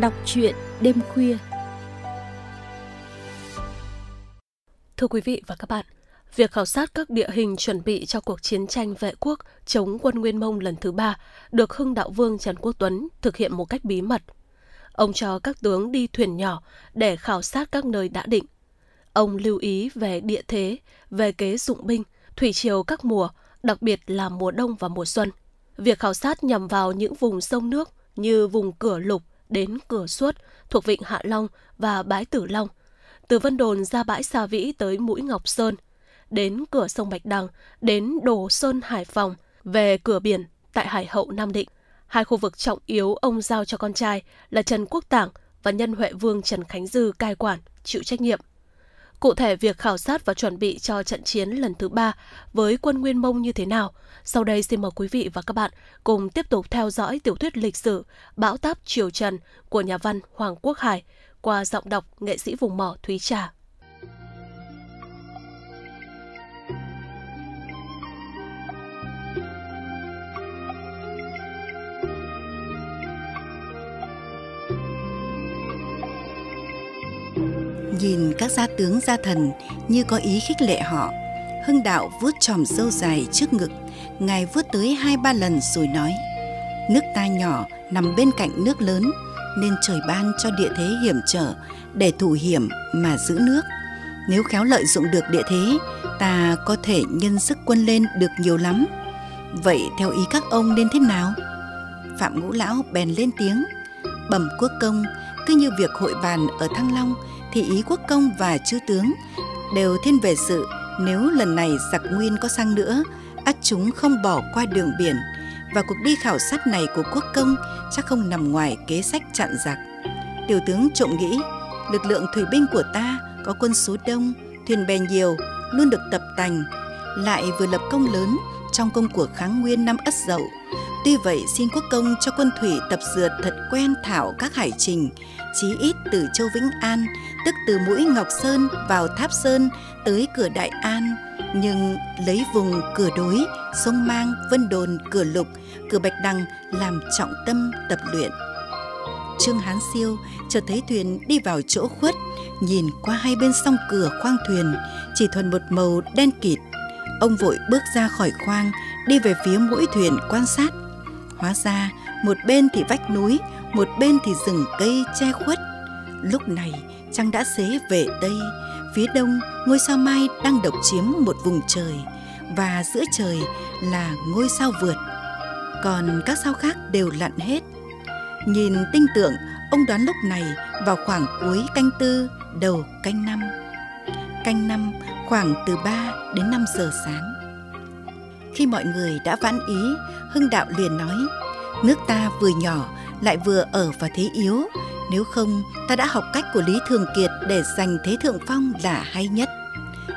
Đọc truyện đêm khuya Thưa quý vị và các bạn, việc khảo sát các địa hình chuẩn bị cho cuộc chiến tranh vệ quốc chống quân Nguyên Mông lần thứ ba được Hưng Đạo Vương Trần Quốc Tuấn thực hiện một cách bí mật. Ông cho các tướng đi thuyền nhỏ để khảo sát các nơi đã định. Ông lưu ý về địa thế, về kế dụng binh, thủy triều các mùa, đặc biệt là mùa đông và mùa xuân. Việc khảo sát nhằm vào những vùng sông nước như vùng cửa lục đến cửa suốt thuộc vịnh Hạ Long và bãi Tử Long, từ Vân Đồn ra bãi Sa Vĩ tới mũi Ngọc Sơn, đến cửa sông Bạch Đằng, đến Đồ Sơn Hải Phòng, về cửa biển tại Hải Hậu Nam Định. Hai khu vực trọng yếu ông giao cho con trai là Trần Quốc Tảng và nhân Huệ Vương Trần Khánh Dư cai quản, chịu trách nhiệm. Cụ thể, việc khảo sát và chuẩn bị cho trận chiến lần thứ ba với quân Nguyên Mông như thế nào? Sau đây xin mời quý vị và các bạn cùng tiếp tục theo dõi tiểu thuyết lịch sử Bão táp Triều Trần của nhà văn Hoàng Quốc Hải qua giọng đọc nghệ sĩ vùng mỏ Thúy Trà. Nhìn các gia tướng gia thần như có ý khích lệ họ, Hưng đạo vuốt tròm râu dài trước ngực, ngài vuốt tới hai ba lần rồi nói: nước ta nhỏ nằm bên cạnh nước lớn nên trời ban cho địa thế hiểm trở để thủ hiểm mà giữ nước. Nếu khéo lợi dụng được địa thế, ta có thể nhân sức quân lên được nhiều lắm. Vậy theo ý các ông nên thế nào? Phạm Ngũ Lão bèn lên tiếng, bẩm quốc công, cứ như việc hội bàn ở Thăng Long thì ý quốc công và chư tướng đều thiên về sự, nếu lần này giặc nguyên có sang nữa, ắt chúng không bỏ qua đường biển. Và cuộc đi khảo sát này của quốc công chắc không nằm ngoài kế sách chặn giặc. Tiểu tướng trộm nghĩ, lực lượng thủy binh của ta có quân số đông, thuyền bè nhiều, luôn được tập tành, lại vừa lập công lớn trong công cuộc kháng nguyên năm ất dậu. Tuy vậy, xin quốc công cho quân thủy tập dượt thật quen thảo các hải trình, chí ít từ châu vĩnh an tức từ mũi ngọc sơn vào tháp sơn tới cửa đại an, nhưng lấy vùng cửa đối, sông mang, vân đồn, cửa lục, cửa bạch đằng làm trọng tâm tập luyện. Trương hán siêu chợt thấy thuyền đi vào chỗ khuất, nhìn qua hai bên song cửa khoang thuyền, chỉ thuần một màu đen kịt. Ông vội bước ra khỏi khoang, đi về phía mũi thuyền quan sát. Hóa ra, một bên thì vách núi, một bên thì rừng cây che khuất. Lúc này trăng đã xế về tây phía đông ngôi sao mai đang độc chiếm một vùng trời, và giữa trời là ngôi sao vượt. Còn các sao khác đều lặn hết. Nhìn tinh tượng, ông đoán lúc này vào khoảng cuối canh tư, đầu canh năm. Canh năm, khoảng từ 3 đến 5 giờ sáng. Khi mọi người đã vãn ý, hưng đạo liền nói, nước ta vừa nhỏ, lại vừa ở vào thế yếu nếu không, ta đã học cách của lý thường kiệt để giành thế thượng phong là hay nhất.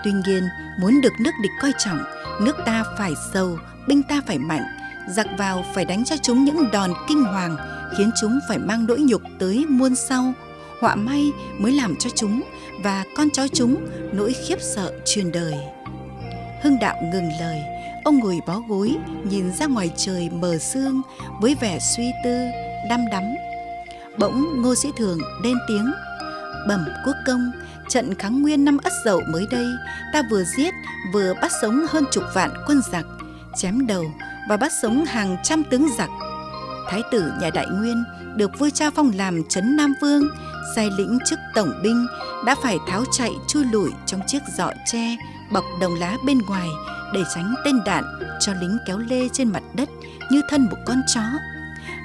Tuy nhiên, muốn được nước địch coi trọng, nước ta phải sâu, binh ta phải mạnh, giặc vào phải đánh cho chúng những đòn kinh hoàng, khiến chúng phải mang nỗi nhục tới muôn sau. Họa may mới làm cho chúng và con cháu chúng nỗi khiếp sợ truyền đời. Hưng đạo ngừng lời, ông ngồi bó gối, nhìn ra ngoài trời mờ sương với vẻ suy tư, đăm đắm bỗng ngô sĩ thường lên tiếng. Bẩm quốc công, trận kháng nguyên năm ất dậu mới đây, ta vừa giết, vừa bắt sống hơn chục vạn quân giặc, chém đầu và bắt sống hàng trăm tướng giặc. Thái tử nhà đại nguyên được vua cha phong làm trấn nam vương, sai lĩnh chức tổng binh, đã phải tháo chạy chui lủi trong chiếc giọ tre bọc đồng lá bên ngoài để tránh tên đạn cho lính kéo lê trên mặt đất như thân một con chó.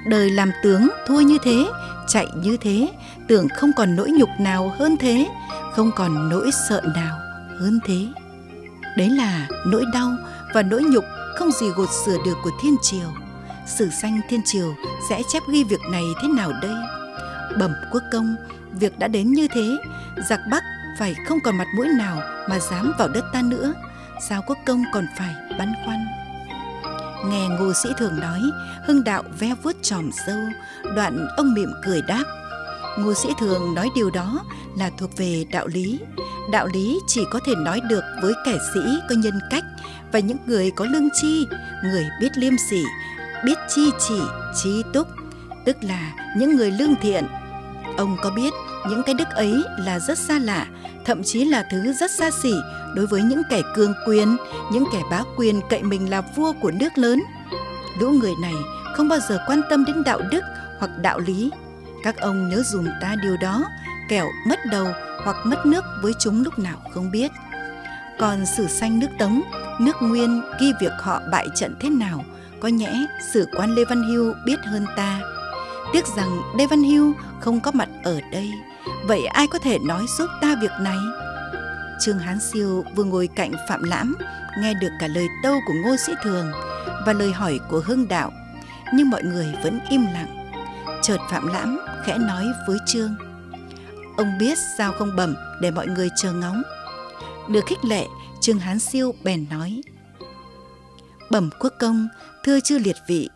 Đời làm tướng thua như thế chạy như thế, tưởng không còn nỗi nhục nào hơn thế, không còn nỗi sợ nào hơn thế. Đấy là nỗi đau và nỗi nhục không gì gột sửa được của thiên triều. Sử sanh thiên triều sẽ chép ghi việc này thế nào đây? Bẩm quốc công, việc đã đến như thế, giặc bắc phải không còn mặt mũi nào mà dám vào đất ta nữa. Sao quốc công còn phải băn khoăn? Nghe ngô sĩ thường nói, hưng đạo ve vuốt tròm sâu, đoạn ông mỉm cười đáp. Ngô sĩ thường nói điều đó là thuộc về đạo lý. Đạo lý chỉ có thể nói được với kẻ sĩ có nhân cách và những người có lương tri, người biết liêm sỉ, biết chi chỉ, trí túc, tức là những người lương thiện. Ông có biết những cái đức ấy là rất xa lạ, thậm chí là thứ rất xa xỉ đối với những kẻ cương quyền, những kẻ bá quyền cậy mình là vua của nước lớn. Lũ người này không bao giờ quan tâm đến đạo đức hoặc đạo lý. Các ông nhớ dùm ta điều đó, kẻo mất đầu hoặc mất nước với chúng lúc nào không biết. Còn sử sanh nước Tống, nước Nguyên ghi việc họ bại trận thế nào, có nhẽ sử quan Lê Văn Hưu biết hơn ta. Tiếc rằng Lê Văn Hưu không có mặt ở đây, vậy ai có thể nói giúp ta việc này? Trương Hán Siêu vừa ngồi cạnh Phạm Lãm, nghe được cả lời tâu của Ngô Sĩ Thường và lời hỏi của Hưng Đạo, nhưng mọi người vẫn im lặng. Chợt Phạm Lãm khẽ nói với Trương, ông biết sao không bẩm để mọi người chờ ngóng. Được khích lệ, Trương Hán Siêu bèn nói, bẩm quốc công, thưa chư liệt vị,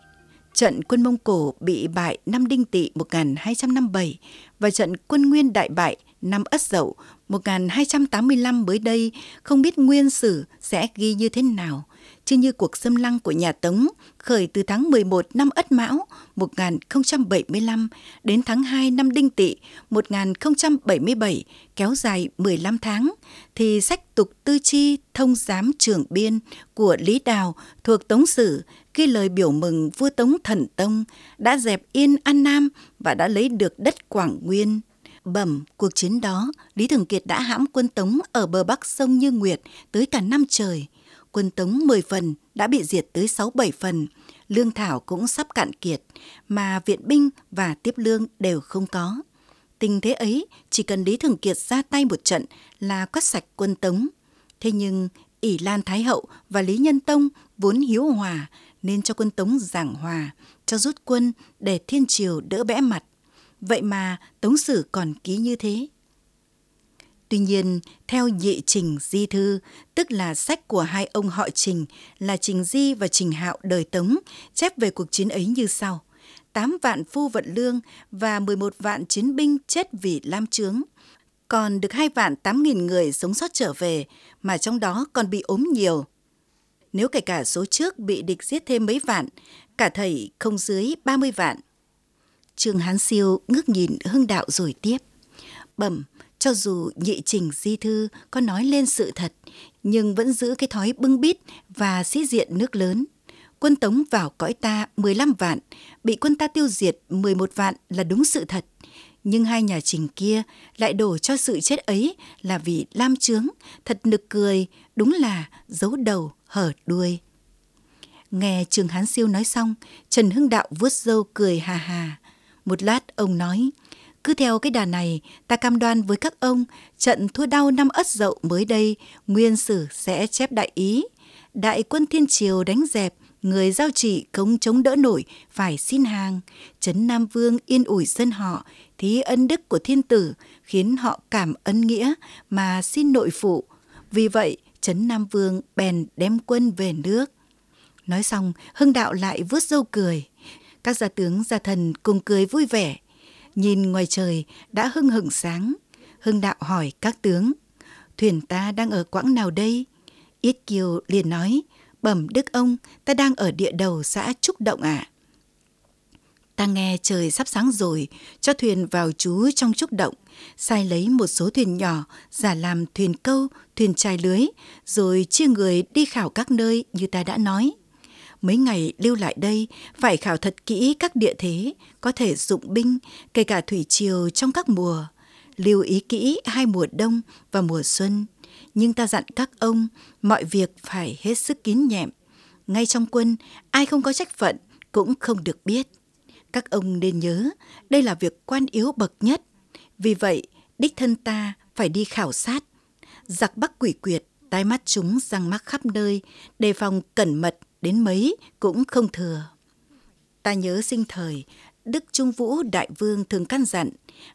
trận quân Mông Cổ bị bại năm Đinh Tỵ 1257 và trận quân Nguyên đại bại năm Ất Dậu 1285 mới đây không biết nguyên sử sẽ ghi như thế nào, chứ như cuộc xâm lăng của nhà Tống khởi từ tháng 11 năm Ất Mão 1075 đến tháng 2 năm Đinh Tỵ 1077 kéo dài 15 tháng, thì sách tục tư chi thông giám trưởng biên của Lý Đào thuộc Tống Sử khi lời biểu mừng vua Tống Thần Tông đã dẹp yên An Nam và đã lấy được đất Quảng Nguyên. Bẩm cuộc chiến đó, Lý Thường Kiệt đã hãm quân Tống ở bờ bắc sông Như Nguyệt tới cả năm trời. Quân Tống 10 phần đã bị diệt tới 6-7 phần, lương thảo cũng sắp cạn kiệt, mà viện binh và tiếp lương đều không có. Tình thế ấy, chỉ cần Lý Thường Kiệt ra tay một trận là quét sạch quân Tống. Thế nhưng, ỷ Lan Thái Hậu và Lý Nhân Tông vốn hiếu hòa nên cho quân Tống giảng hòa, cho rút quân để thiên triều đỡ bẽ mặt. Vậy mà Tống Sử còn ký như thế. Tuy nhiên, theo nhị trình di thư, tức là sách của hai ông họ Trình là Trình Di và Trình Hạo đời Tống, chép về cuộc chiến ấy như sau. 8 vạn phu vận lương và 11 vạn chiến binh chết vì lam trướng. Còn được 2 vạn 8 nghìn người sống sót trở về, mà trong đó còn bị ốm nhiều. Nếu kể cả số trước bị địch giết thêm mấy vạn, cả thầy không dưới 30 vạn. Trương Hán Siêu ngước nhìn hưng đạo rồi tiếp. Bẩm, cho dù nhị trình di thư có nói lên sự thật, nhưng vẫn giữ cái thói bưng bít và sĩ diện nước lớn. Quân Tống vào cõi ta 15 vạn, bị quân ta tiêu diệt 11 vạn là đúng sự thật. Nhưng hai nhà trình kia lại đổ cho sự chết ấy là vì lam trướng, thật nực cười, đúng là giấu đầu hở đuôi. Nghe Trường Hán Siêu nói xong, Trần Hưng Đạo vuốt râu cười hà hà. Một lát ông nói, cứ theo cái đà này, ta cam đoan với các ông, trận thua đau năm ất dậu mới đây, nguyên sử sẽ chép đại ý. Đại quân thiên triều đánh dẹp, người giao trị không chống đỡ nổi, phải xin hàng. Trấn Nam Vương yên ủi dân họ, thí ân đức của thiên tử, khiến họ cảm ân nghĩa mà xin nội phụ. Vì vậy, Trấn Nam Vương bèn đem quân về nước. Nói xong, Hưng Đạo lại vuốt râu cười. Các gia tướng gia thần cùng cười vui vẻ. Nhìn ngoài trời đã hưng hửng sáng. Hưng Đạo hỏi các tướng. Thuyền ta đang ở quãng nào đây? Yết Kiều liền nói. Bẩm đức ông, ta đang ở địa đầu xã Trúc Động ạ. À. Ta nghe trời sắp sáng rồi, cho thuyền vào trú trong trúc động, sai lấy một số thuyền nhỏ, giả làm thuyền câu, thuyền trai lưới, rồi chia người đi khảo các nơi như ta đã nói. Mấy ngày lưu lại đây, phải khảo thật kỹ các địa thế, có thể dụng binh, kể cả thủy triều trong các mùa. Lưu ý kỹ hai mùa đông và mùa xuân. Nhưng ta dặn các ông, mọi việc phải hết sức kín nhẹm. Ngay trong quân, ai không có trách phận cũng không được biết. Các ông nên nhớ, đây là việc quan yếu bậc nhất. Vì vậy, đích thân ta phải đi khảo sát. Giặc bắc quỷ quyệt, tai mắt chúng răng mắc khắp nơi, đề phòng cẩn mật đến mấy cũng không thừa. Ta nhớ sinh thời, Đức Trung Vũ Đại Vương thường căn dặn,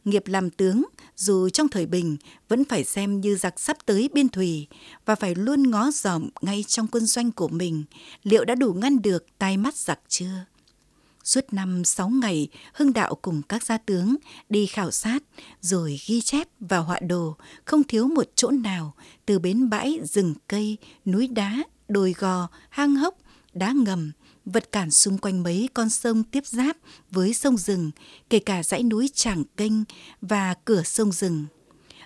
nghiệp làm tướng dù trong thời bình vẫn phải xem như giặc sắp tới biên thùy và phải luôn ngó dòm ngay trong quân doanh của mình liệu đã đủ ngăn được tai mắt giặc chưa. Suốt năm sáu ngày, Hưng Đạo cùng các gia tướng đi khảo sát, rồi ghi chép và họa đồ, không thiếu một chỗ nào, từ bến bãi, rừng cây, núi đá, đồi gò, hang hốc, đá ngầm, vật cản xung quanh mấy con sông tiếp giáp với sông rừng, kể cả dãy núi Tràng Kênh và cửa sông rừng.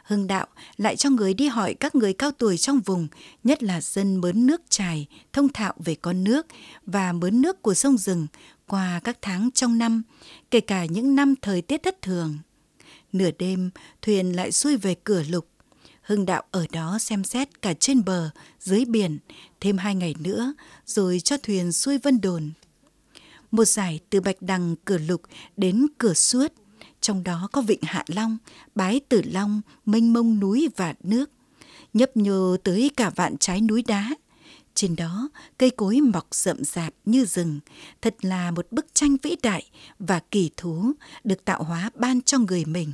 Hưng đạo lại cho người đi hỏi các người cao tuổi trong vùng, nhất là dân mớn nước trài, thông thạo về con nước và mớn nước của sông rừng qua các tháng trong năm, kể cả những năm thời tiết thất thường. Nửa đêm, thuyền lại xuôi về cửa lục. Hưng đạo ở đó xem xét cả trên bờ, dưới biển, thêm hai ngày nữa, rồi cho thuyền xuôi vân đồn. Một giải từ Bạch Đằng cửa lục đến cửa suốt, trong đó có vịnh Hạ Long, bái Tử Long, mênh mông núi và nước, nhấp nhô tới cả vạn trái núi đá. Trên đó, cây cối mọc rậm rạp như rừng, thật là một bức tranh vĩ đại và kỳ thú được tạo hóa ban cho người mình.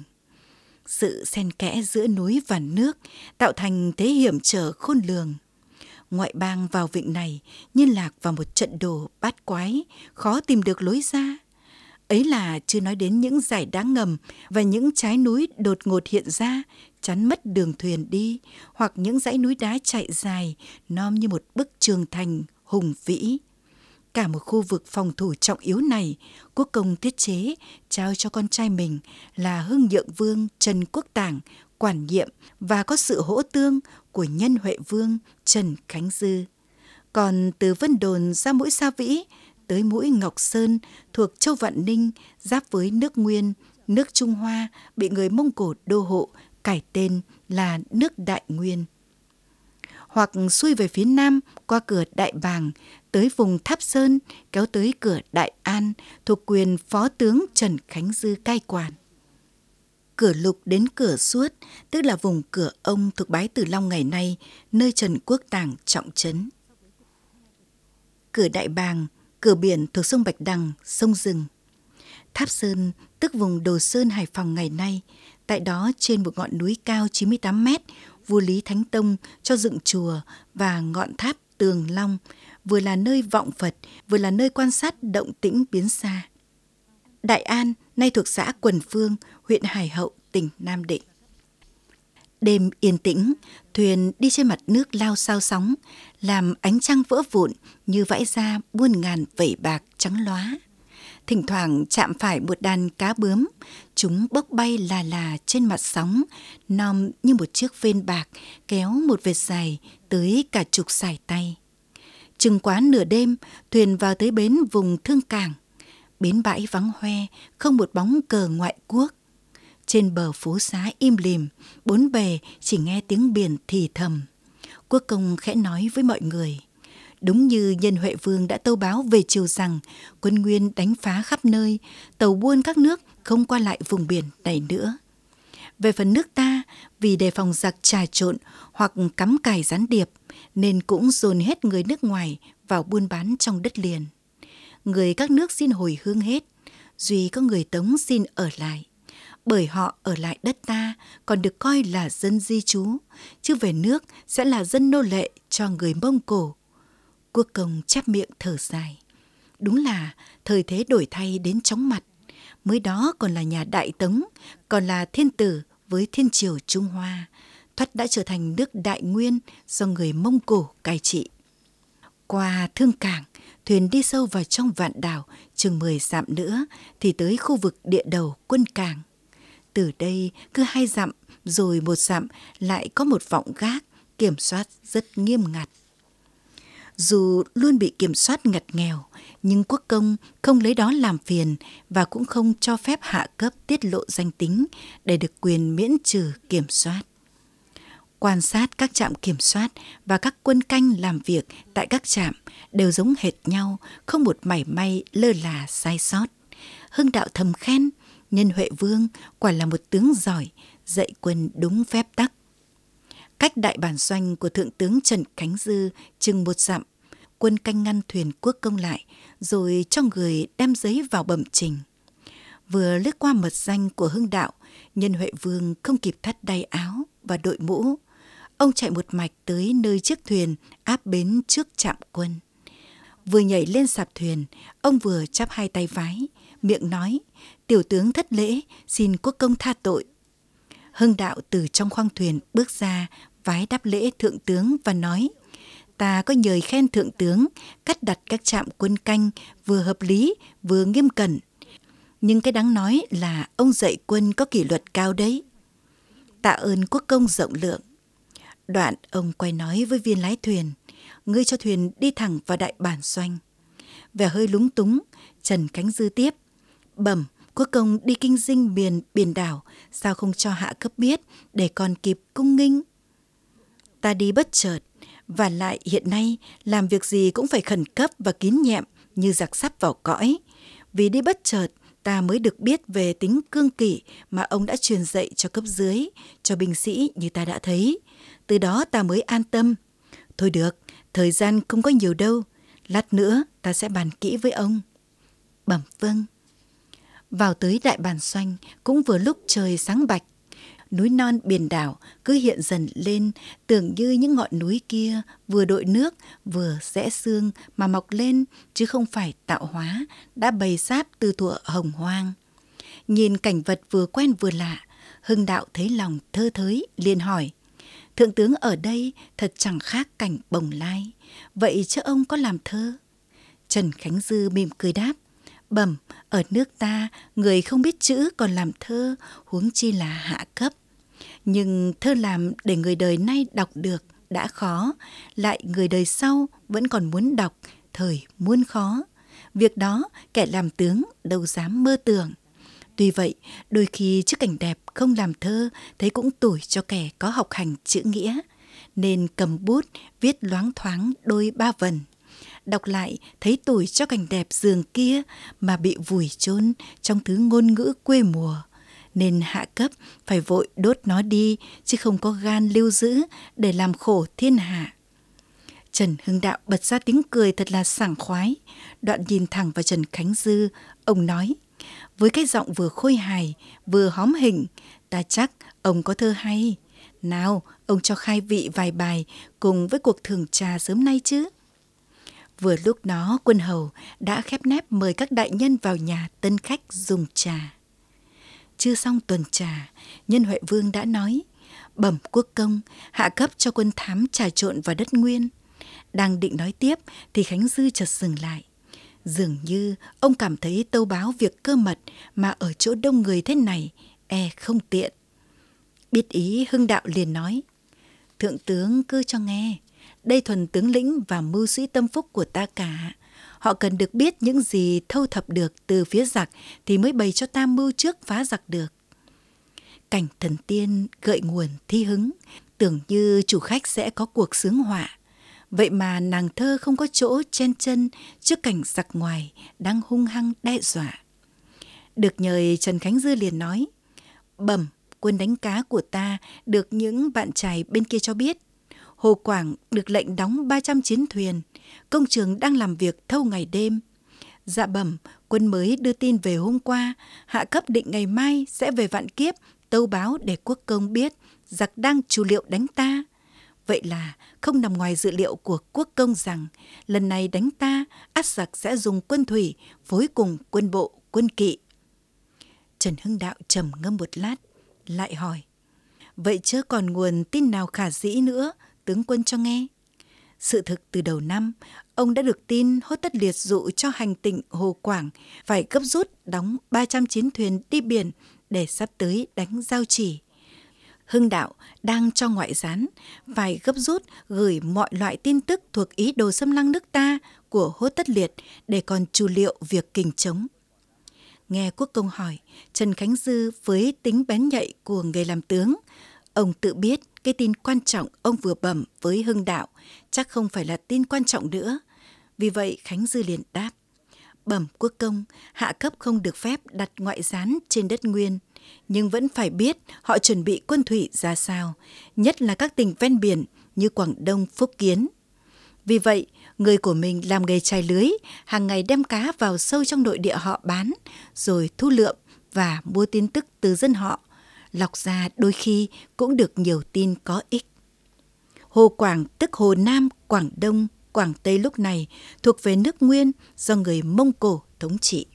Sự xen kẽ giữa núi và nước tạo thành thế hiểm trở khôn lường. Ngoại bang vào vịnh này như lạc vào một trận đồ bát quái, khó tìm được lối ra Ấy là chưa nói đến những giải đá ngầm và những trái núi đột ngột hiện ra, chắn mất đường thuyền đi, hoặc những dãy núi đá chạy dài, nom như một bức trường thành hùng vĩ. Cả một khu vực phòng thủ trọng yếu này, quốc công thiết chế trao cho con trai mình là Hưng Nhượng Vương Trần Quốc Tảng quản nhiệm và có sự hỗ tương của nhân Huệ Vương Trần Khánh Dư. Còn từ Vân Đồn ra mũi Sa Vĩ tới mũi Ngọc Sơn thuộc châu Vạn Ninh giáp với nước Nguyên, nước Trung Hoa bị người Mông Cổ đô hộ cải tên là nước Đại Nguyên. Hoặc xuôi về phía nam qua cửa Đại Bàng tới vùng Tháp Sơn kéo tới cửa Đại An thuộc quyền Phó tướng Trần Khánh Dư cai quản. Cửa lục đến cửa suốt, tức là vùng cửa ông thuộc bái Tử Long ngày nay, nơi Trần Quốc Tàng trọng trấn. Cửa Đại Bàng cửa biển thuộc sông Bạch Đằng, sông Rừng. Tháp Sơn, tức vùng Đồ Sơn Hải Phòng ngày nay, tại đó trên một ngọn núi cao 98 mét, vua Lý Thánh Tông cho dựng chùa và ngọn tháp Tường Long, vừa là nơi vọng Phật, vừa là nơi quan sát động tĩnh biến xa. Đại An, nay thuộc xã Quần Phương, huyện Hải Hậu, tỉnh Nam Định. Đêm yên tĩnh, thuyền đi trên mặt nước lao sao sóng, làm ánh trăng vỡ vụn như vãi ra buôn ngàn vẩy bạc trắng lóa. Thỉnh thoảng chạm phải một đàn cá bướm, chúng bốc bay là là trên mặt sóng, nom như một chiếc vên bạc kéo một vệt dài tới cả chục sải tay. Chừng quá nửa đêm, thuyền vào tới bến vùng thương cảng. Bến bãi vắng hoe, không một bóng cờ ngoại quốc trên bờ phố xá im lìm, bốn bề chỉ nghe tiếng biển thì thầm. Quốc công khẽ nói với mọi người. Đúng như nhân Huệ Vương đã tâu báo về chiều rằng quân Nguyên đánh phá khắp nơi, tàu buôn các nước không qua lại vùng biển này nữa. Về phần nước ta, vì đề phòng giặc trà trộn hoặc cắm cài gián điệp, nên cũng dồn hết người nước ngoài vào buôn bán trong đất liền. Người các nước xin hồi hương hết, duy có người Tống xin ở lại bởi họ ở lại đất ta còn được coi là dân di trú, chứ về nước sẽ là dân nô lệ cho người Mông Cổ. Quốc công chép miệng thở dài. Đúng là thời thế đổi thay đến chóng mặt. Mới đó còn là nhà Đại Tống, còn là thiên tử với thiên triều Trung Hoa. Thoát đã trở thành nước Đại Nguyên do người Mông Cổ cai trị. Qua thương cảng, thuyền đi sâu vào trong vạn đảo chừng 10 dặm nữa thì tới khu vực địa đầu quân cảng từ đây cứ hai dặm rồi một dặm lại có một vọng gác kiểm soát rất nghiêm ngặt. Dù luôn bị kiểm soát ngặt nghèo, nhưng quốc công không lấy đó làm phiền và cũng không cho phép hạ cấp tiết lộ danh tính để được quyền miễn trừ kiểm soát. Quan sát các trạm kiểm soát và các quân canh làm việc tại các trạm đều giống hệt nhau, không một mảy may lơ là sai sót. Hưng đạo thầm khen Nhân Huệ Vương quả là một tướng giỏi, dạy quân đúng phép tắc. Cách đại bản doanh của Thượng tướng Trần Khánh Dư chừng một dặm, quân canh ngăn thuyền quốc công lại, rồi cho người đem giấy vào bẩm trình. Vừa lướt qua mật danh của hưng đạo, nhân Huệ Vương không kịp thắt đai áo và đội mũ. Ông chạy một mạch tới nơi chiếc thuyền áp bến trước trạm quân. Vừa nhảy lên sạp thuyền, ông vừa chắp hai tay vái, miệng nói, tiểu tướng thất lễ, xin quốc công tha tội. Hưng đạo từ trong khoang thuyền bước ra, vái đáp lễ thượng tướng và nói, ta có nhời khen thượng tướng cắt đặt các trạm quân canh vừa hợp lý vừa nghiêm cẩn. Nhưng cái đáng nói là ông dạy quân có kỷ luật cao đấy. Tạ ơn quốc công rộng lượng. Đoạn ông quay nói với viên lái thuyền, ngươi cho thuyền đi thẳng vào đại bản doanh. Vẻ hơi lúng túng, Trần Khánh Dư tiếp. Bẩm, quốc công đi kinh dinh biển, biển đảo, sao không cho hạ cấp biết để còn kịp cung nghinh? Ta đi bất chợt, và lại hiện nay làm việc gì cũng phải khẩn cấp và kín nhẹm như giặc sắp vào cõi. Vì đi bất chợt, ta mới được biết về tính cương kỷ mà ông đã truyền dạy cho cấp dưới, cho binh sĩ như ta đã thấy. Từ đó ta mới an tâm. Thôi được, thời gian không có nhiều đâu. Lát nữa ta sẽ bàn kỹ với ông. Bẩm vâng. Vào tới đại bàn xoanh cũng vừa lúc trời sáng bạch. Núi non biển đảo cứ hiện dần lên, tưởng như những ngọn núi kia vừa đội nước, vừa rẽ xương mà mọc lên, chứ không phải tạo hóa, đã bày sáp từ thuở hồng hoang. Nhìn cảnh vật vừa quen vừa lạ, hưng đạo thấy lòng thơ thới, liền hỏi, thượng tướng ở đây thật chẳng khác cảnh bồng lai, vậy chứ ông có làm thơ? Trần khánh dư mỉm cười đáp, bẩm ở nước ta, người không biết chữ còn làm thơ, huống chi là hạ cấp. Nhưng thơ làm để người đời nay đọc được đã khó, lại người đời sau vẫn còn muốn đọc, thời muôn khó. Việc đó, kẻ làm tướng đâu dám mơ tưởng. Tuy vậy, đôi khi trước cảnh đẹp không làm thơ, thấy cũng tủi cho kẻ có học hành chữ nghĩa. Nên cầm bút viết loáng thoáng đôi ba vần đọc lại, thấy tuổi cho cảnh đẹp giường kia mà bị vùi chôn trong thứ ngôn ngữ quê mùa. Nên hạ cấp, phải vội đốt nó đi, chứ không có gan lưu giữ để làm khổ thiên hạ. Trần hưng đạo bật ra tiếng cười thật là sảng khoái. Đoạn nhìn thẳng vào trần khánh dư, ông nói, với cái giọng vừa khôi hài, vừa hóm hình, ta chắc ông có thơ hay. Nào, ông cho khai vị vài bài cùng với cuộc thưởng trà sớm nay chứ. Vừa lúc đó quân hầu đã khép nép mời các đại nhân vào nhà tân khách dùng trà. Chưa xong tuần trà, nhân Huệ Vương đã nói, bẩm quốc công, hạ cấp cho quân thám trà trộn vào đất nguyên. Đang định nói tiếp thì Khánh Dư chợt dừng lại. Dường như ông cảm thấy tâu báo việc cơ mật mà ở chỗ đông người thế này e không tiện. Biết ý Hưng Đạo liền nói, Thượng tướng cứ cho nghe, đây thuần tướng lĩnh và mưu sĩ tâm phúc của ta cả. Họ cần được biết những gì thâu thập được từ phía giặc thì mới bày cho ta mưu trước phá giặc được. Cảnh thần tiên gợi nguồn thi hứng, tưởng như chủ khách sẽ có cuộc sướng họa. Vậy mà nàng thơ không có chỗ chen chân trước cảnh giặc ngoài đang hung hăng đe dọa. Được nhời Trần Khánh Dư liền nói, bẩm quân đánh cá của ta được những bạn trai bên kia cho biết Hồ Quảng được lệnh đóng 300 chiến thuyền, công trường đang làm việc thâu ngày đêm. Dạ bẩm, quân mới đưa tin về hôm qua, hạ cấp định ngày mai sẽ về vạn kiếp, tâu báo để quốc công biết giặc đang chủ liệu đánh ta. Vậy là không nằm ngoài dự liệu của quốc công rằng lần này đánh ta, át giặc sẽ dùng quân thủy phối cùng quân bộ, quân kỵ. Trần Hưng Đạo trầm ngâm một lát, lại hỏi. Vậy chớ còn nguồn tin nào khả dĩ nữa tướng quân cho nghe. Sự thực từ đầu năm, ông đã được tin hốt tất liệt dụ cho hành tịnh Hồ Quảng phải gấp rút đóng 300 chiến thuyền đi biển để sắp tới đánh giao chỉ. Hưng đạo đang cho ngoại gián phải gấp rút gửi mọi loại tin tức thuộc ý đồ xâm lăng nước ta của hốt tất liệt để còn chủ liệu việc kình chống. Nghe quốc công hỏi, Trần Khánh Dư với tính bén nhạy của người làm tướng, ông tự biết cái tin quan trọng ông vừa bẩm với Hưng Đạo chắc không phải là tin quan trọng nữa. Vì vậy Khánh Dư liền đáp. Bẩm quốc công, hạ cấp không được phép đặt ngoại gián trên đất nguyên, nhưng vẫn phải biết họ chuẩn bị quân thủy ra sao, nhất là các tỉnh ven biển như Quảng Đông, Phúc Kiến. Vì vậy, người của mình làm nghề chài lưới, hàng ngày đem cá vào sâu trong nội địa họ bán, rồi thu lượm và mua tin tức từ dân họ lọc ra đôi khi cũng được nhiều tin có ích. Hồ Quảng tức Hồ Nam, Quảng Đông, Quảng Tây lúc này thuộc về nước Nguyên do người Mông Cổ thống trị.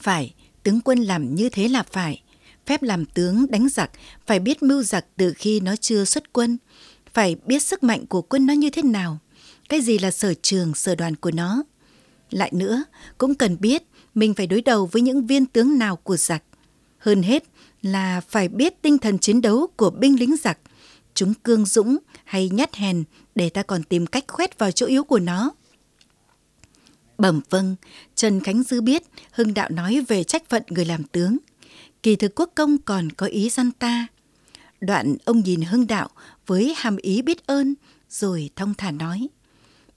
Phải, tướng quân làm như thế là phải. Phép làm tướng đánh giặc phải biết mưu giặc từ khi nó chưa xuất quân, phải biết sức mạnh của quân nó như thế nào. cái gì là sở trường, sở đoàn của nó. Lại nữa, cũng cần biết mình phải đối đầu với những viên tướng nào của giặc. Hơn hết là phải biết tinh thần chiến đấu của binh lính giặc. Chúng cương dũng hay nhát hèn để ta còn tìm cách khoét vào chỗ yếu của nó. Bẩm vâng, Trần Khánh Dư biết Hưng Đạo nói về trách phận người làm tướng. Kỳ thực quốc công còn có ý dân ta. Đoạn ông nhìn Hưng Đạo với hàm ý biết ơn, rồi thông thả nói.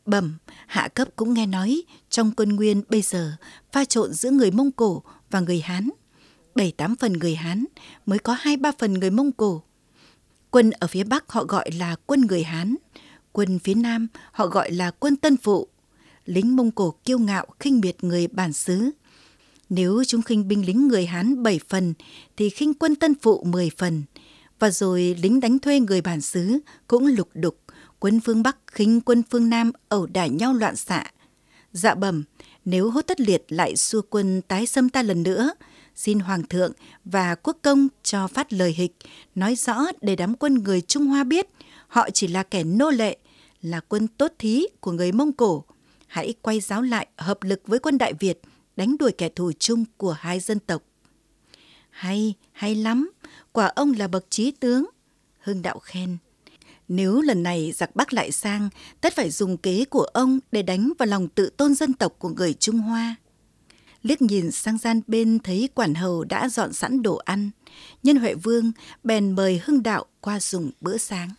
Bẩm, hạ cấp cũng nghe nói trong quân nguyên bây giờ pha trộn giữa người Mông Cổ và người Hán. Bảy tám phần người Hán mới có hai ba phần người Mông Cổ. Quân ở phía Bắc họ gọi là quân người Hán, quân phía Nam họ gọi là quân Tân Phụ. Lính Mông Cổ kiêu ngạo khinh biệt người bản xứ. Nếu chúng khinh binh lính người Hán bảy phần thì khinh quân Tân Phụ mười phần. Và rồi lính đánh thuê người bản xứ cũng lục đục quân phương Bắc khinh quân phương Nam ẩu đả nhau loạn xạ. Dạ bẩm, nếu hốt tất liệt lại xua quân tái xâm ta lần nữa, xin Hoàng thượng và quốc công cho phát lời hịch, nói rõ để đám quân người Trung Hoa biết họ chỉ là kẻ nô lệ, là quân tốt thí của người Mông Cổ. Hãy quay giáo lại hợp lực với quân Đại Việt, đánh đuổi kẻ thù chung của hai dân tộc. Hay, hay lắm, quả ông là bậc trí tướng. Hưng đạo khen. Nếu lần này giặc Bắc lại sang, tất phải dùng kế của ông để đánh vào lòng tự tôn dân tộc của người Trung Hoa. Liếc nhìn sang gian bên thấy quản hầu đã dọn sẵn đồ ăn. Nhân Huệ Vương bèn mời Hưng Đạo qua dùng bữa sáng.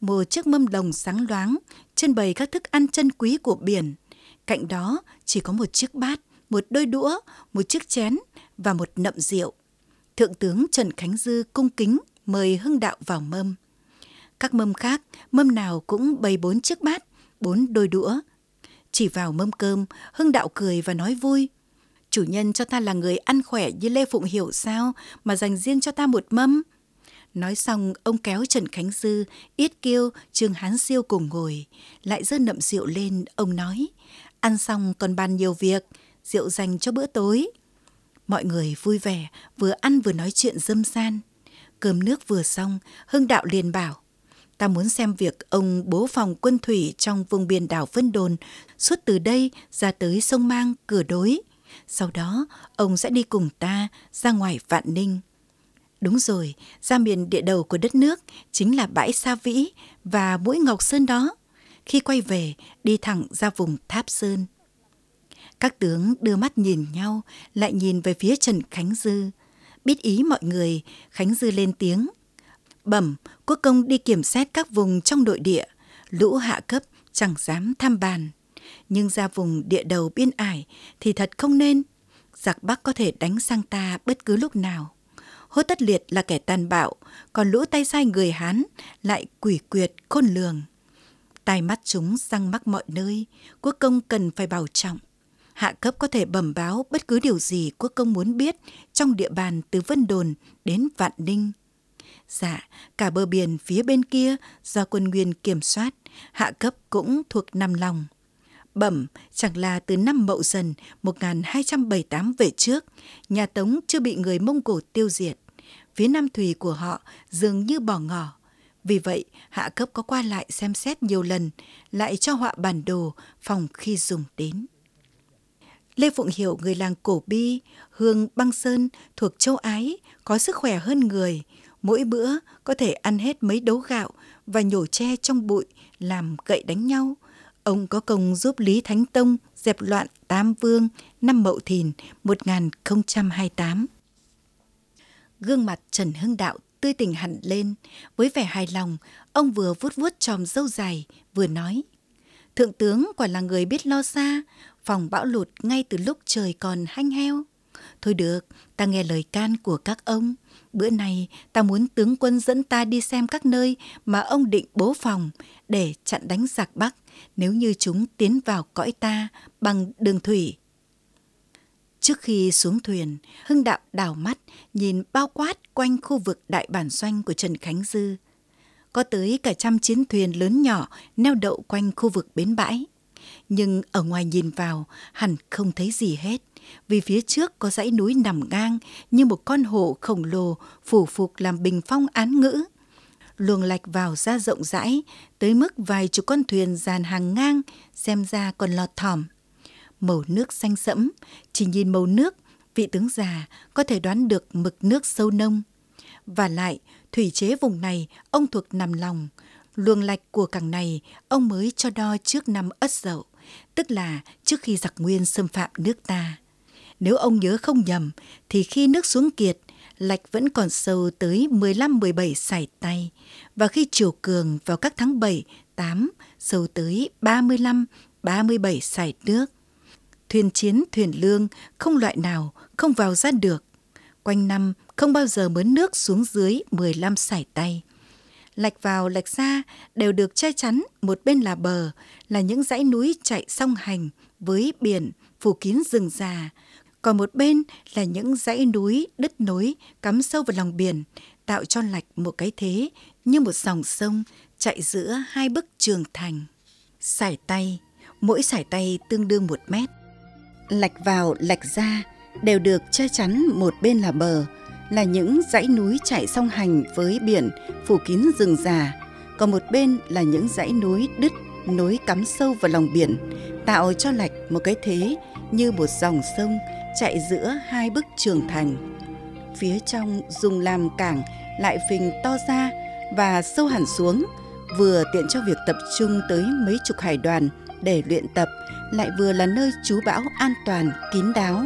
Một chiếc mâm đồng sáng loáng, trên bày các thức ăn chân quý của biển. Cạnh đó chỉ có một chiếc bát, một đôi đũa, một chiếc chén và một nậm rượu. Thượng tướng Trần Khánh Dư cung kính mời Hưng Đạo vào mâm. Các mâm khác, mâm nào cũng bày bốn chiếc bát, bốn đôi đũa. Chỉ vào mâm cơm, Hưng Đạo cười và nói vui. Chủ nhân cho ta là người ăn khỏe như Lê Phụng Hiểu sao mà dành riêng cho ta một mâm. Nói xong, ông kéo Trần Khánh Dư, Yết Kiêu, Trương Hán Siêu cùng ngồi. Lại dơ nậm rượu lên, ông nói. Ăn xong còn bàn nhiều việc, rượu dành cho bữa tối. Mọi người vui vẻ, vừa ăn vừa nói chuyện dâm gian. Cơm nước vừa xong, Hưng Đạo liền bảo ta muốn xem việc ông bố phòng quân thủy trong vùng biển đảo Vân Đồn suốt từ đây ra tới sông Mang, cửa đối. Sau đó, ông sẽ đi cùng ta ra ngoài Vạn Ninh. Đúng rồi, ra miền địa đầu của đất nước chính là bãi Sa Vĩ và mũi Ngọc Sơn đó. Khi quay về, đi thẳng ra vùng Tháp Sơn. Các tướng đưa mắt nhìn nhau, lại nhìn về phía Trần Khánh Dư. Biết ý mọi người, Khánh Dư lên tiếng – bẩm, quốc công đi kiểm xét các vùng trong nội địa. Lũ hạ cấp, chẳng dám tham bàn. Nhưng ra vùng địa đầu biên ải thì thật không nên. Giặc bắc có thể đánh sang ta bất cứ lúc nào. Hốt tất liệt là kẻ tàn bạo, còn lũ tay sai người hán lại quỷ quyệt khôn lường. Tai mắt chúng răng mắc mọi nơi, quốc công cần phải bảo trọng. Hạ cấp có thể bẩm báo bất cứ điều gì quốc công muốn biết trong địa bàn từ vân đồn đến vạn ninh. Dạ, cả bờ biển phía bên kia do quân Nguyên kiểm soát, hạ cấp cũng thuộc Nam Long. Bẩm, chẳng là từ năm Mậu Dần 1278 về trước, nhà Tống chưa bị người Mông Cổ tiêu diệt. Phía Nam Thùy của họ dường như bỏ ngỏ. Vì vậy, hạ cấp có qua lại xem xét nhiều lần, lại cho họa bản đồ phòng khi dùng đến. Lê Phụng Hiểu người làng Cổ Bi, Hương Băng Sơn thuộc châu Ái, có sức khỏe hơn người, mỗi bữa có thể ăn hết mấy đấu gạo và nhổ tre trong bụi làm gậy đánh nhau. Ông có công giúp Lý Thánh Tông dẹp loạn Tam Vương năm Mậu Thìn 1028. Gương mặt Trần Hưng Đạo tươi tỉnh hẳn lên, với vẻ hài lòng, ông vừa vuốt vuốt tròm râu dài, vừa nói. Thượng tướng quả là người biết lo xa, phòng bão lụt ngay từ lúc trời còn hanh heo. Thôi được, ta nghe lời can của các ông. Bữa nay ta muốn tướng quân dẫn ta đi xem các nơi mà ông định bố phòng để chặn đánh giặc Bắc nếu như chúng tiến vào cõi ta bằng đường thủy. Trước khi xuống thuyền, Hưng Đạo đảo mắt nhìn bao quát quanh khu vực đại bản doanh của Trần Khánh Dư. Có tới cả trăm chiến thuyền lớn nhỏ neo đậu quanh khu vực bến bãi. Nhưng ở ngoài nhìn vào hẳn không thấy gì hết vì phía trước có dãy núi nằm ngang như một con hổ khổng lồ phủ phục làm bình phong án ngữ. luồng lạch vào ra rộng rãi, tới mức vài chục con thuyền dàn hàng ngang, xem ra còn lọt thỏm. Màu nước xanh sẫm, chỉ nhìn màu nước, vị tướng già có thể đoán được mực nước sâu nông. Và lại, thủy chế vùng này ông thuộc nằm lòng, luồng lạch của cảng này ông mới cho đo trước năm Ất Dậu, tức là trước khi giặc Nguyên xâm phạm nước ta. Nếu ông nhớ không nhầm, thì khi nước xuống kiệt, lạch vẫn còn sâu tới 15-17 sải tay, và khi chiều cường vào các tháng 7, 8, sâu tới 35-37 sải nước. Thuyền chiến, thuyền lương, không loại nào không vào ra được. Quanh năm không bao giờ mớn nước xuống dưới 15 sải tay. Lạch vào, lạch ra đều được che chắn, một bên là bờ, là những dãy núi chạy song hành với biển phủ kín rừng già, còn một bên là những dãy núi đứt nối cắm sâu vào lòng biển, tạo cho lạch một cái thế như một dòng sông chạy giữa hai bức trường thành. Sải tay, mỗi sải tay tương đương một mét. Lạch vào, lạch ra đều được che chắn một bên là bờ, là những dãy núi chạy song hành với biển phủ kín rừng già, còn một bên là những dãy núi đứt nối cắm sâu vào lòng biển, tạo cho lạch một cái thế như một dòng sông chạy giữa hai bức trường thành. Phía trong dùng làm cảng lại phình to ra và sâu hẳn xuống, vừa tiện cho việc tập trung tới mấy chục hải đoàn để luyện tập, lại vừa là nơi trú bão an toàn, kín đáo.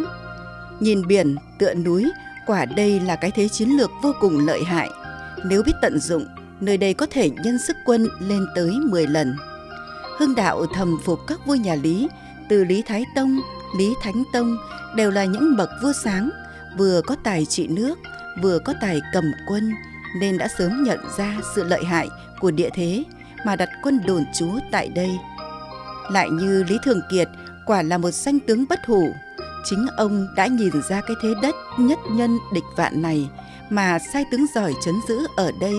Nhìn biển, tựa núi, quả đây là cái thế chiến lược vô cùng lợi hại. Nếu biết tận dụng, nơi đây có thể nhân sức quân lên tới 10 lần. Hưng đạo thầm phục các vua nhà Lý, từ Lý Thái Tông, Lý Thánh Tông đều là những bậc vua sáng, vừa có tài trị nước, vừa có tài cầm quân, nên đã sớm nhận ra sự lợi hại của địa thế mà đặt quân đồn trú tại đây. Lại như Lý Thường Kiệt quả là một danh tướng bất hủ, chính ông đã nhìn ra cái thế đất nhất nhân địch vạn này mà sai tướng giỏi chấn giữ ở đây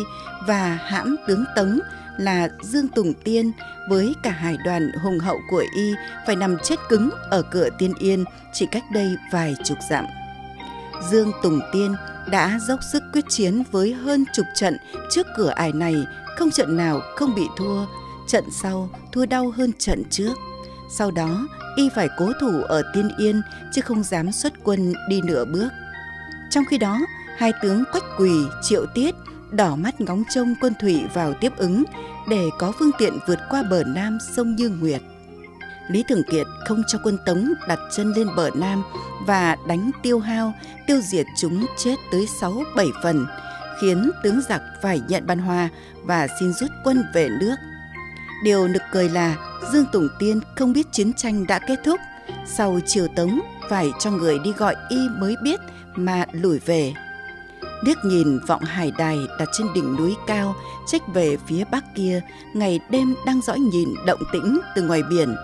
và hãm tướng Tống là Dương Tùng Tiên với cả hải đoàn hùng hậu của y phải nằm chết cứng ở cửa Tiên Yên chỉ cách đây vài chục dặm. Dương Tùng Tiên đã dốc sức quyết chiến với hơn chục trận trước cửa ải này, không trận nào không bị thua, trận sau thua đau hơn trận trước. Sau đó, y phải cố thủ ở Tiên Yên chứ không dám xuất quân đi nửa bước. Trong khi đó, hai tướng Quách Quỳ, Triệu Tiết đỏ mắt ngóng trông quân thủy vào tiếp ứng để có phương tiện vượt qua bờ nam sông Như Nguyệt. Lý Thường Kiệt không cho quân Tống đặt chân lên bờ Nam và đánh tiêu hao, tiêu diệt chúng chết tới 6-7 phần, khiến tướng giặc phải nhận ban hoa và xin rút quân về nước. Điều nực cười là Dương Tùng Tiên không biết chiến tranh đã kết thúc, sau triều Tống phải cho người đi gọi y mới biết mà lùi về. Liếc nhìn vọng hải đài đặt trên đỉnh núi cao, trách về phía bắc kia, ngày đêm đang dõi nhìn động tĩnh từ ngoài biển,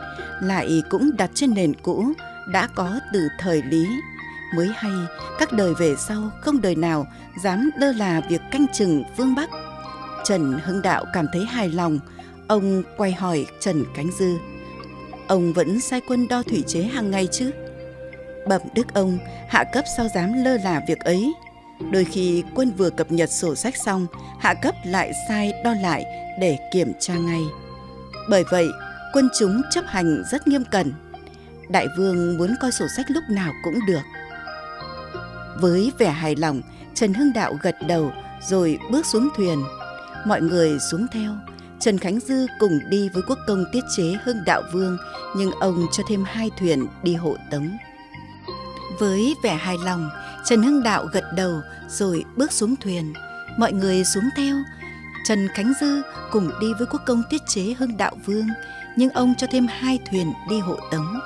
lại cũng đặt trên nền cũ, đã có từ thời Lý. Mới hay, các đời về sau không đời nào dám lơ là việc canh chừng phương Bắc. Trần Hưng Đạo cảm thấy hài lòng, ông quay hỏi Trần Cánh Dư. Ông vẫn sai quân đo thủy chế hàng ngày chứ? Bẩm đức ông, hạ cấp sao dám lơ là việc ấy. Đôi khi quân vừa cập nhật sổ sách xong, hạ cấp lại sai đo lại để kiểm tra ngay. Bởi vậy, quân chúng chấp hành rất nghiêm cẩn. Đại vương muốn coi sổ sách lúc nào cũng được. Với vẻ hài lòng, Trần Hưng Đạo gật đầu rồi bước xuống thuyền. Mọi người xuống theo. Trần Khánh Dư cùng đi với quốc công tiết chế Hưng Đạo Vương, nhưng ông cho thêm hai thuyền đi hộ tống. Với vẻ hài lòng, Trần Hưng Đạo gật đầu rồi bước xuống thuyền. Mọi người xuống theo. Trần Khánh Dư cùng đi với quốc công tiết chế Hưng Đạo Vương, nhưng ông cho thêm hai thuyền đi hộ tống.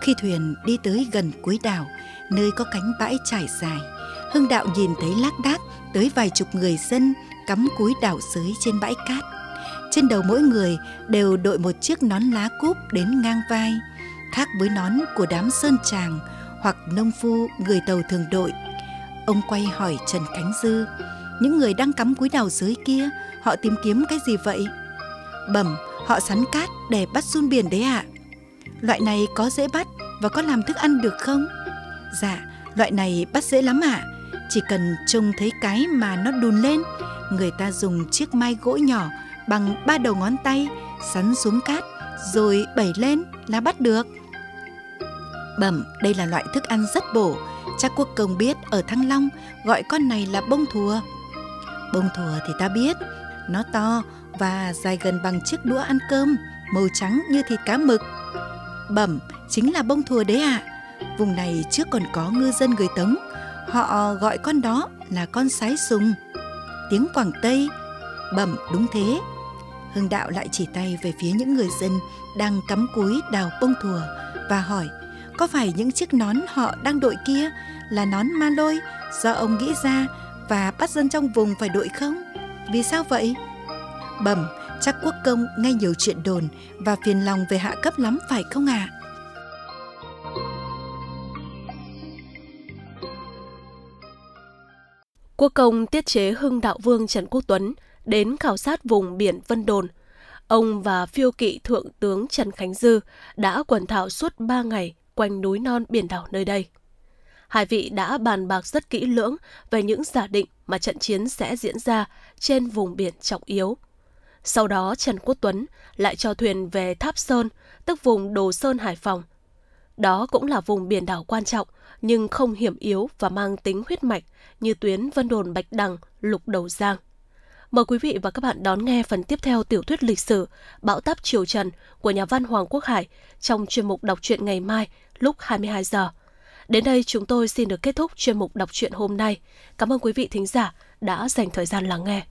Khi thuyền đi tới gần cuối đảo, nơi có cánh bãi trải dài, Hưng Đạo nhìn thấy lác đác tới vài chục người dân cắm cúi đảo sới trên bãi cát. Trên đầu mỗi người đều đội một chiếc nón lá cúp đến ngang vai, khác với nón của đám sơn tràng hoặc nông phu người tàu thường đội. Ông quay hỏi Trần Khánh Dư, những người đang cắm cúi đào dưới kia, họ tìm kiếm cái gì vậy? Bẩm, họ sắn cát để bắt run biển đấy ạ. À. Loại này có dễ bắt và có làm thức ăn được không? Dạ, loại này bắt dễ lắm ạ. À. Chỉ cần trông thấy cái mà nó đùn lên người ta dùng chiếc mai gỗ nhỏ bằng ba đầu ngón tay sắn xuống cát rồi bẩy lên là bắt được. Bẩm, đây là loại thức ăn rất bổ, chắc quốc công biết ở Thăng Long gọi con này là bông thùa. Bông thùa thì ta biết, nó to và dài gần bằng chiếc đũa ăn cơm, màu trắng như thịt cá mực. Bẩm, chính là bông thùa đấy ạ. À. Vùng này trước còn có ngư dân người Tống, họ gọi con đó là con sái sùng. Tiếng Quảng Tây, bẩm đúng thế. Hưng đạo lại chỉ tay về phía những người dân đang cắm cúi đào bông thùa và hỏi có phải những chiếc nón họ đang đội kia là nón ma lôi do ông nghĩ ra và bắt dân trong vùng phải đội không? Vì sao vậy? Bẩm, chắc quốc công nghe nhiều chuyện đồn và phiền lòng về hạ cấp lắm phải không ạ? À? Quốc công tiết chế hưng đạo vương Trần Quốc Tuấn đến khảo sát vùng biển Vân Đồn. Ông và phiêu kỵ thượng tướng Trần Khánh Dư đã quần thảo suốt ba ngày quanh núi non biển đảo nơi đây. Hai vị đã bàn bạc rất kỹ lưỡng về những giả định mà trận chiến sẽ diễn ra trên vùng biển trọng yếu. Sau đó Trần Quốc Tuấn lại cho thuyền về Tháp Sơn, tức vùng Đồ Sơn Hải Phòng. Đó cũng là vùng biển đảo quan trọng nhưng không hiểm yếu và mang tính huyết mạch như tuyến Vân Đồn Bạch Đằng, Lục Đầu Giang. Mời quý vị và các bạn đón nghe phần tiếp theo tiểu thuyết lịch sử Bão táp Triều Trần của nhà văn Hoàng Quốc Hải trong chuyên mục đọc truyện ngày mai lúc 22 giờ. Đến đây chúng tôi xin được kết thúc chuyên mục đọc truyện hôm nay. Cảm ơn quý vị thính giả đã dành thời gian lắng nghe.